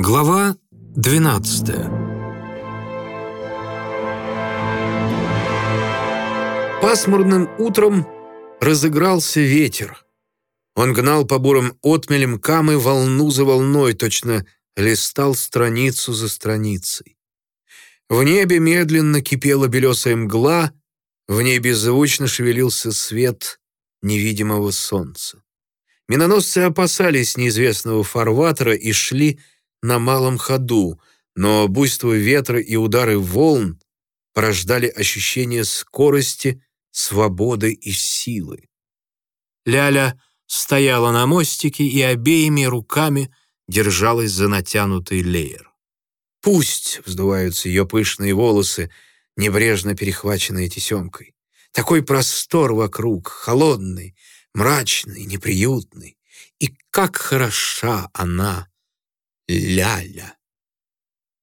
Глава 12 Пасмурным утром разыгрался ветер. Он гнал по бурым отмелям камы волну за волной, точно листал страницу за страницей. В небе медленно кипела белесая мгла, в ней беззвучно шевелился свет невидимого солнца. Миноносцы опасались неизвестного фарватера и шли на малом ходу, но буйство ветра и удары волн порождали ощущение скорости, свободы и силы. Ляля стояла на мостике и обеими руками держалась за натянутый леер. Пусть вздуваются ее пышные волосы, небрежно перехваченные тесемкой. Такой простор вокруг, холодный, мрачный, неприютный. И как хороша она, Ляля.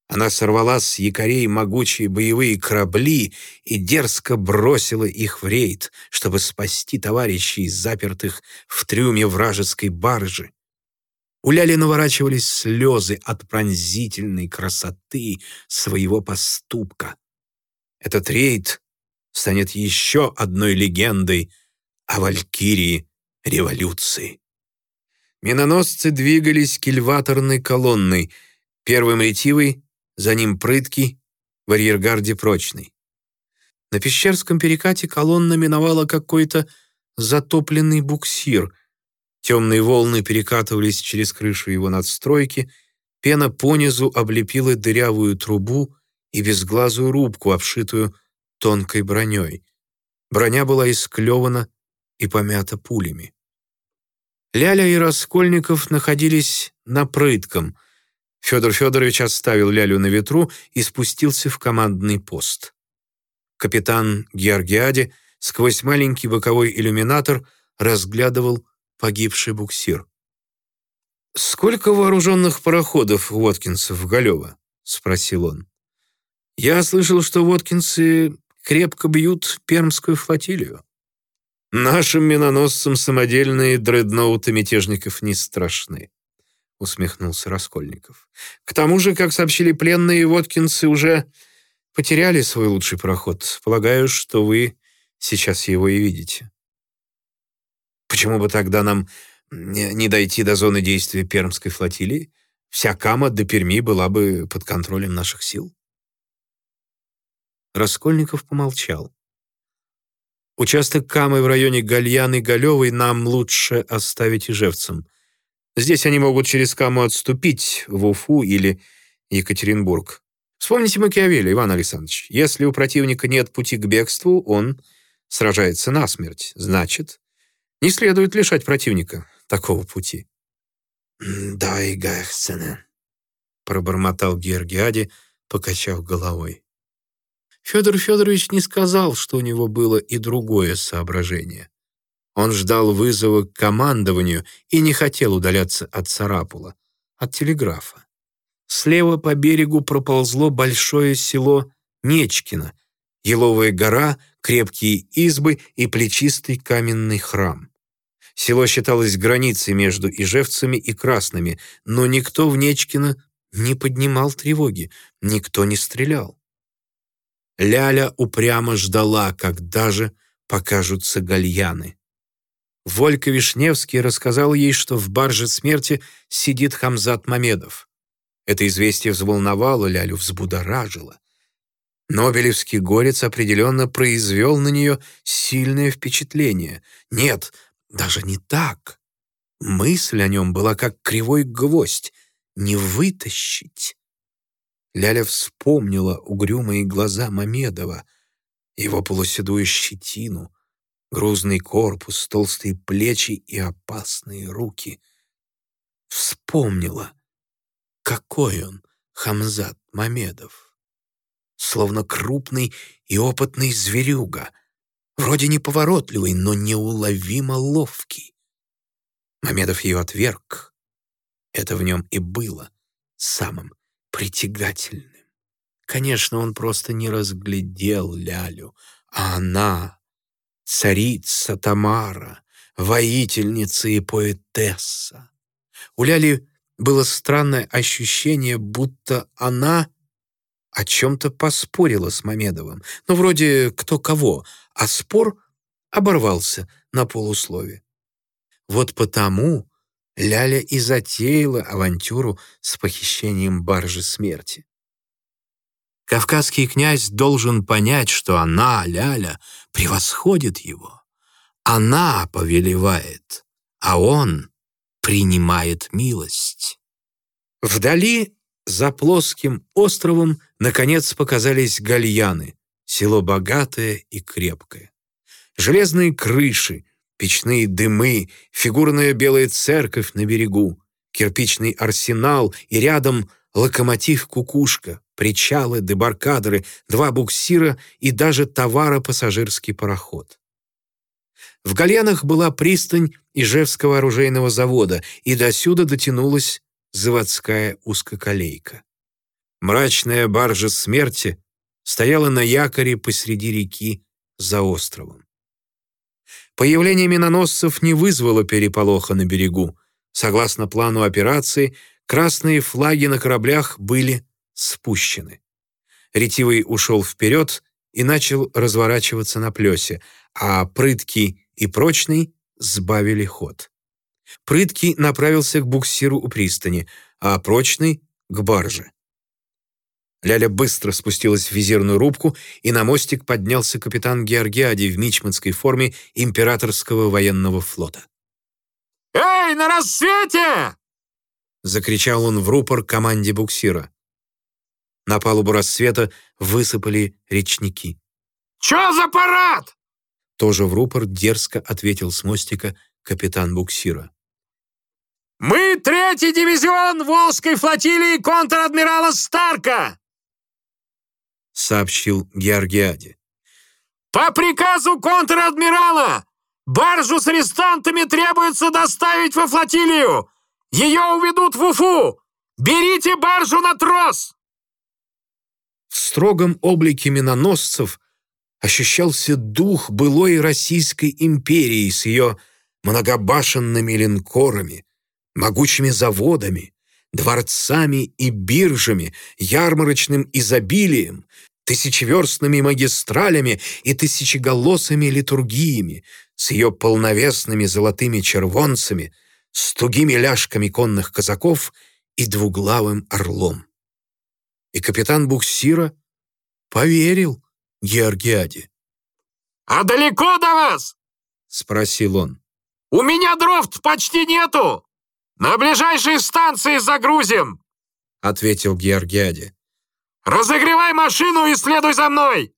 Она сорвала с якорей могучие боевые корабли и дерзко бросила их в рейд, чтобы спасти товарищей, запертых в трюме вражеской баржи. У Ляли наворачивались слезы от пронзительной красоты своего поступка. Этот рейд станет еще одной легендой о Валькирии революции. Миноносцы двигались кильваторной колонной, первым ретивый, за ним прыткий, в арьергарде прочный. На Пещерском перекате колонна миновала какой-то затопленный буксир. Темные волны перекатывались через крышу его надстройки, пена понизу облепила дырявую трубу и безглазую рубку, обшитую тонкой броней. Броня была исклевана и помята пулями. Ляля и Раскольников находились на прытком. Федор Федорович оставил Лялю на ветру и спустился в командный пост. Капитан Георгиади сквозь маленький боковой иллюминатор разглядывал погибший буксир. «Сколько вооруженных пароходов Воткинсов в Галево?» — спросил он. «Я слышал, что Воткинсы крепко бьют пермскую флотилию». «Нашим миноносцам самодельные дредноуты мятежников не страшны», — усмехнулся Раскольников. «К тому же, как сообщили пленные, воткинцы уже потеряли свой лучший пароход. Полагаю, что вы сейчас его и видите». «Почему бы тогда нам не дойти до зоны действия Пермской флотилии? Вся Кама до Перми была бы под контролем наших сил». Раскольников помолчал. Участок Камы в районе Гальяны Галевой нам лучше оставить ижевцам. Здесь они могут через Каму отступить в Уфу или Екатеринбург. Вспомните Макиавелли, Иван Александрович. Если у противника нет пути к бегству, он сражается насмерть. Значит, не следует лишать противника такого пути. «Да, и Гахцена», — пробормотал Георгиади, покачав головой. Федор Федорович не сказал, что у него было и другое соображение. Он ждал вызова к командованию и не хотел удаляться от Сарапула, от телеграфа. Слева по берегу проползло большое село Нечкино, еловая гора, крепкие избы и плечистый каменный храм. Село считалось границей между ижевцами и красными, но никто в Нечкино не поднимал тревоги, никто не стрелял. Ляля упрямо ждала, когда же покажутся гальяны. Волька Вишневский рассказал ей, что в барже смерти сидит Хамзат Мамедов. Это известие взволновало Лялю, взбудоражило. Нобелевский горец определенно произвел на нее сильное впечатление. Нет, даже не так. Мысль о нем была как кривой гвоздь. Не вытащить. Ляля вспомнила угрюмые глаза Мамедова, его полуседую щетину, грузный корпус, толстые плечи и опасные руки. Вспомнила, какой он, Хамзат Мамедов. Словно крупный и опытный зверюга, вроде неповоротливый, но неуловимо ловкий. Мамедов ее отверг. Это в нем и было самым притягательным. Конечно, он просто не разглядел Лялю, а она, царица Тамара, воительница и поэтесса. У Ляли было странное ощущение, будто она о чем-то поспорила с Мамедовым. Ну, вроде кто кого, а спор оборвался на полуслове. Вот потому Ляля и затеяла авантюру с похищением баржи смерти. Кавказский князь должен понять, что она, Ляля, превосходит его. Она повелевает, а он принимает милость. Вдали, за плоским островом, наконец показались гальяны, село богатое и крепкое. Железные крыши, печные дымы, фигурная белая церковь на берегу, кирпичный арсенал и рядом локомотив-кукушка, причалы, дебаркадеры, два буксира и даже товаро-пассажирский пароход. В Гальянах была пристань Ижевского оружейного завода, и досюда дотянулась заводская узкоколейка. Мрачная баржа смерти стояла на якоре посреди реки за островом. Появление миноносцев не вызвало переполоха на берегу. Согласно плану операции, красные флаги на кораблях были спущены. Ретивый ушел вперед и начал разворачиваться на плесе, а прыткий и прочный сбавили ход. Прыткий направился к буксиру у пристани, а прочный — к барже. Ляля быстро спустилась в визирную рубку, и на мостик поднялся капитан Георгиади в мичманской форме императорского военного флота. «Эй, на рассвете!» — закричал он в рупор команде буксира. На палубу рассвета высыпали речники. «Чё за парад?» Тоже в рупор дерзко ответил с мостика капитан буксира. «Мы третий дивизион Волжской флотилии контр-адмирала Старка!» Сообщил Георгиаде. «По приказу контр-адмирала баржу с арестантами требуется доставить во флотилию! Ее уведут в Уфу! Берите баржу на трос!» В строгом облике миноносцев ощущался дух былой Российской империи с ее многобашенными линкорами, могучими заводами, дворцами и биржами, ярмарочным изобилием, тысячеверстными магистралями и тысячеголосыми литургиями, с ее полновесными золотыми червонцами, с тугими ляжками конных казаков и двуглавым орлом. И капитан буксира поверил Георгиаде. «А далеко до вас?» — спросил он. «У меня дров почти нету!» «На ближайшие станции загрузим!» — ответил Георгиаде. «Разогревай машину и следуй за мной!»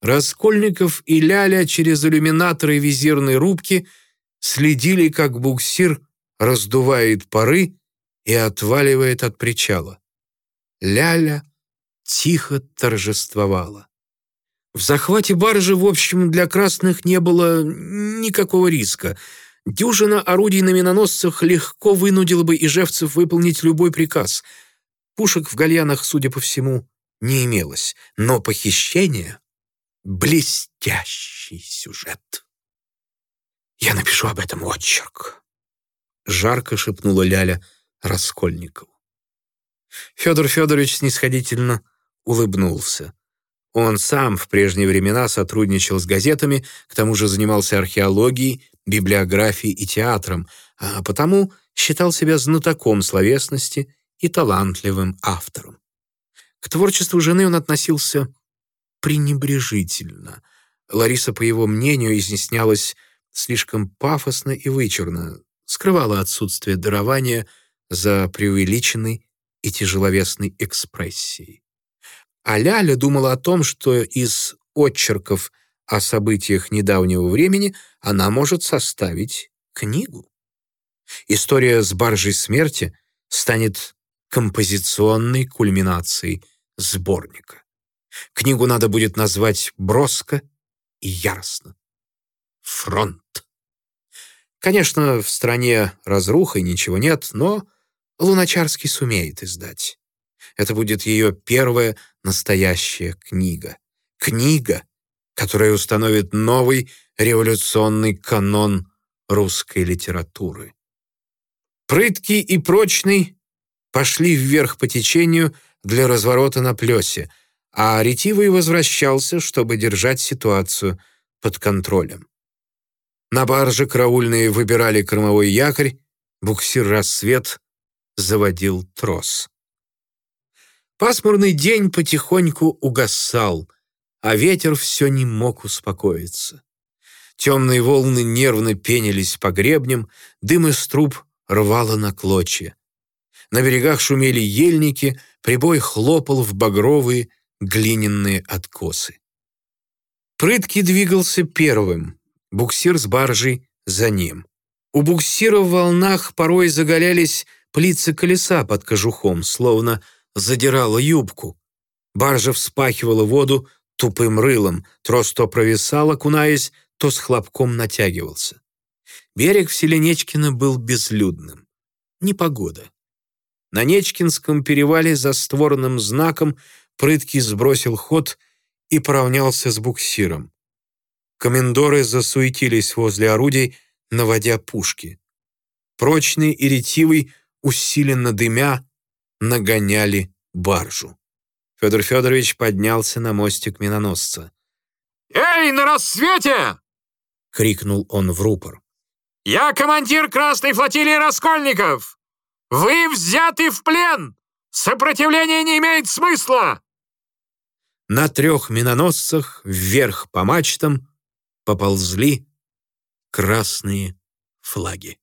Раскольников и Ляля через иллюминаторы визирной рубки следили, как буксир раздувает пары и отваливает от причала. Ляля тихо торжествовала. В захвате баржи, в общем, для красных не было никакого риска — Дюжина орудий на миноносцах легко вынудила бы ижевцев выполнить любой приказ. Пушек в гальянах, судя по всему, не имелось. Но похищение — блестящий сюжет. «Я напишу об этом отчерк», — жарко шепнула Ляля Раскольникову. Федор Федорович снисходительно улыбнулся. Он сам в прежние времена сотрудничал с газетами, к тому же занимался археологией, библиографией и театром, а потому считал себя знатоком словесности и талантливым автором. К творчеству жены он относился пренебрежительно. Лариса, по его мнению, изъяснялась слишком пафосно и вычурно, скрывала отсутствие дарования за преувеличенной и тяжеловесной экспрессией. А Ляля думала о том, что из отчерков о событиях недавнего времени она может составить книгу. История с баржей смерти станет композиционной кульминацией сборника. Книгу надо будет назвать броско и яростно. Фронт. Конечно, в стране разруха и ничего нет, но Луначарский сумеет издать. Это будет ее первая настоящая книга. Книга, которая установит новый революционный канон русской литературы. Прыткий и прочный пошли вверх по течению для разворота на плесе, а ретивый возвращался, чтобы держать ситуацию под контролем. На барже караульные выбирали кормовой якорь, буксир «Рассвет» заводил трос. Пасмурный день потихоньку угасал, а ветер все не мог успокоиться. Темные волны нервно пенились по гребням, дым из труб рвало на клочья. На берегах шумели ельники, прибой хлопал в багровые глиняные откосы. Прытки двигался первым, буксир с баржей за ним. У буксира в волнах порой заголялись плицы колеса под кожухом, словно задирала юбку. Баржа вспахивала воду тупым рылом, трос то провисал, окунаясь, то с хлопком натягивался. Берег в селе Нечкино был безлюдным. Непогода. На Нечкинском перевале за створным знаком прытки сбросил ход и поравнялся с буксиром. Комендоры засуетились возле орудий, наводя пушки. Прочный и ретивый, усиленно дымя, нагоняли баржу. Федор Федорович поднялся на мостик миноносца. «Эй, на рассвете!» — крикнул он в рупор. «Я командир Красной флотилии Раскольников! Вы взяты в плен! Сопротивление не имеет смысла!» На трех миноносцах вверх по мачтам поползли красные флаги.